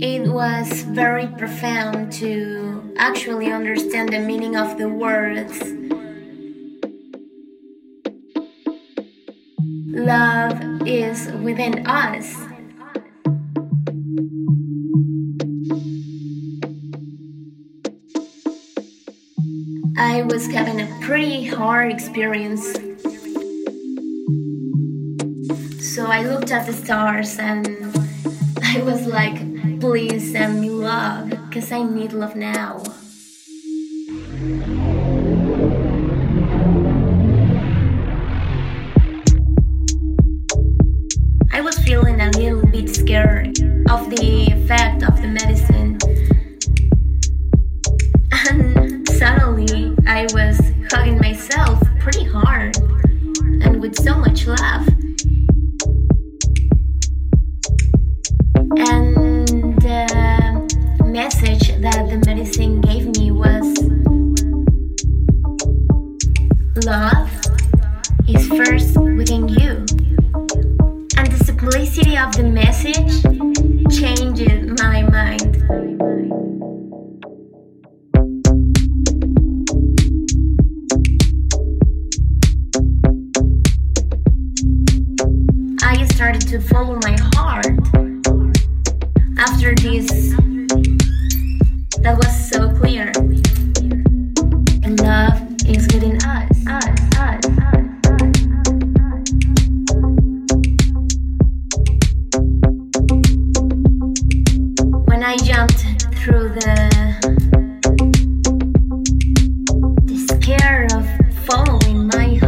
It was very profound to actually understand the meaning of the words. Love is within us. I was having a pretty hard experience. So I looked at the stars and I was like, please send me love, because I need love now. The scare of following my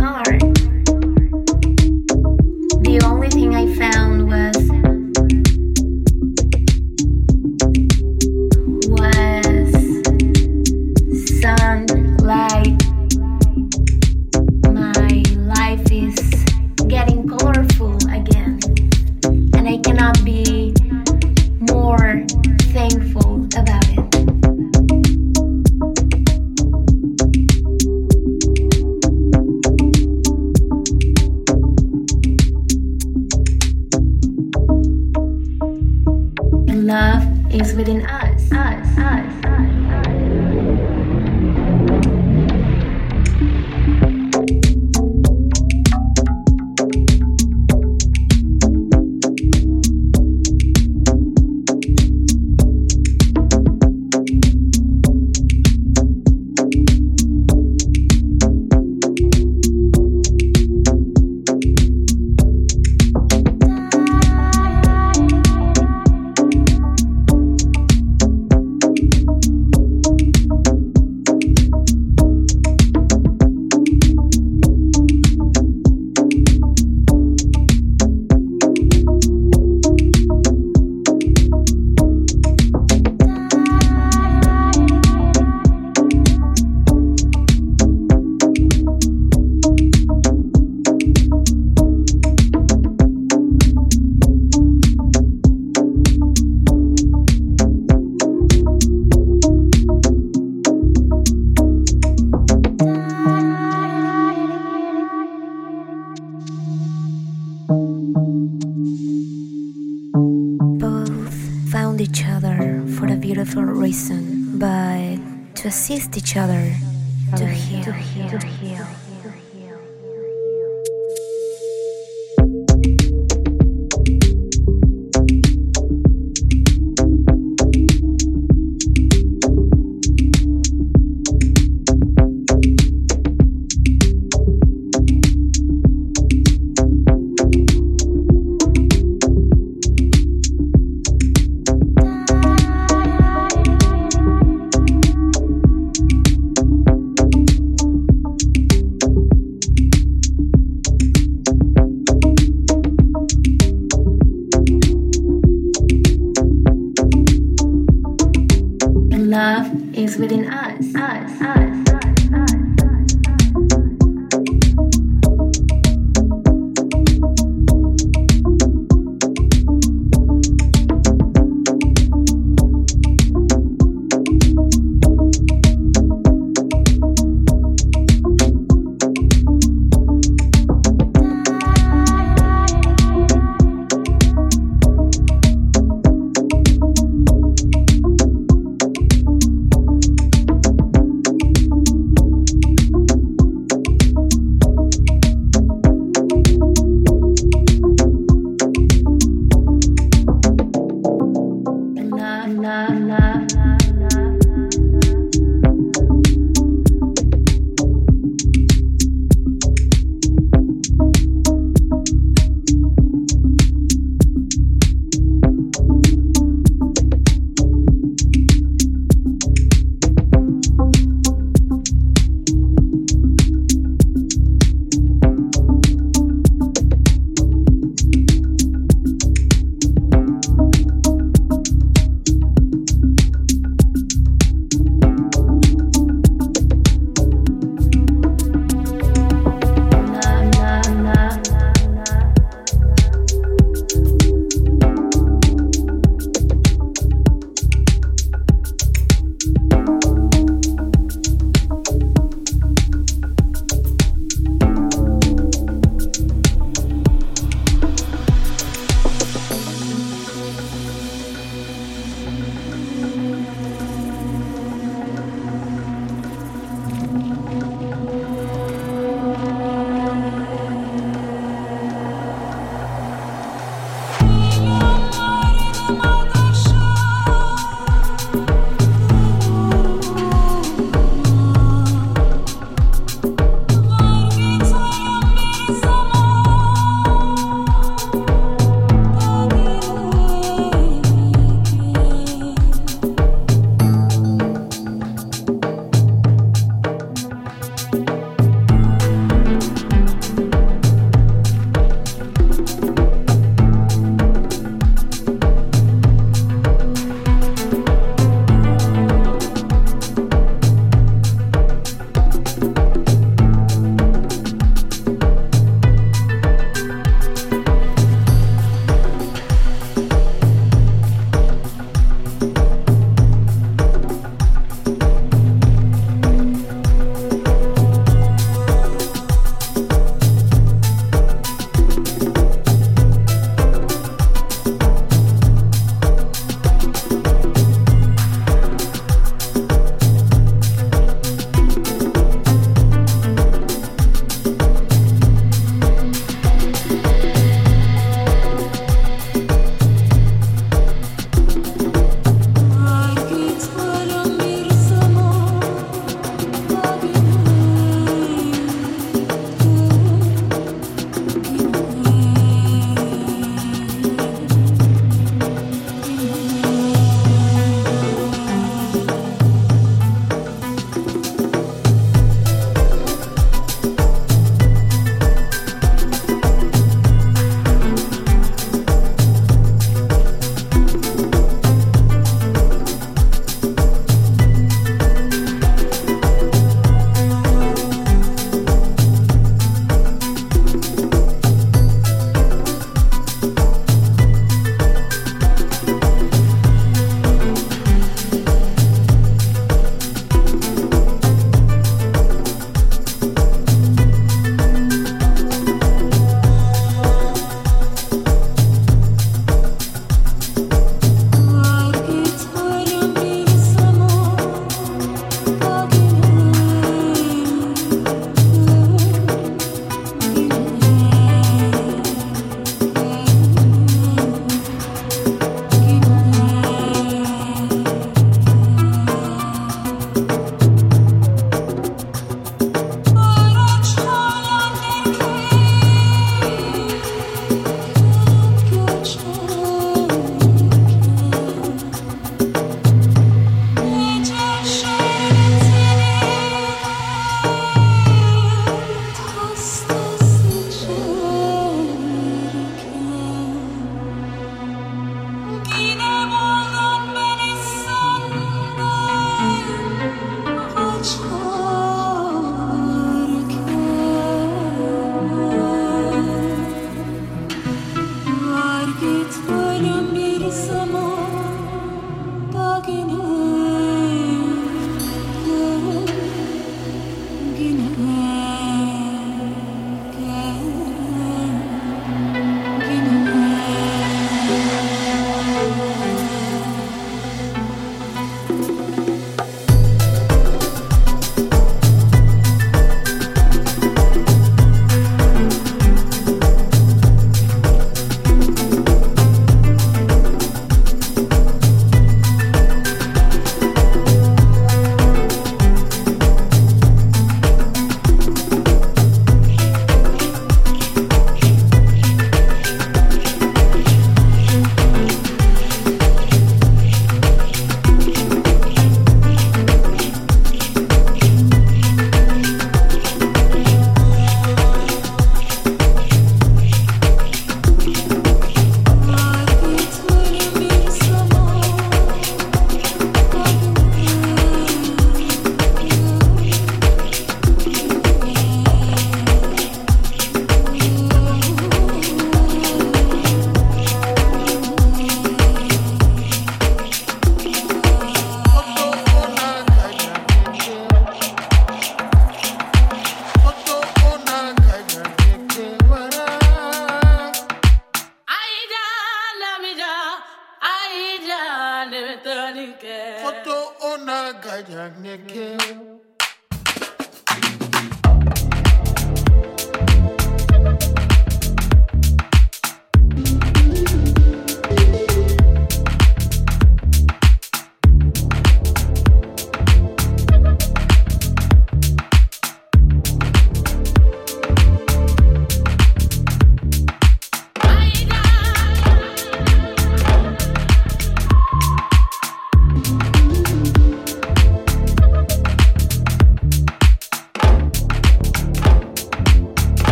each other for a beautiful reason, but to assist each other to heal. To heal. To heal.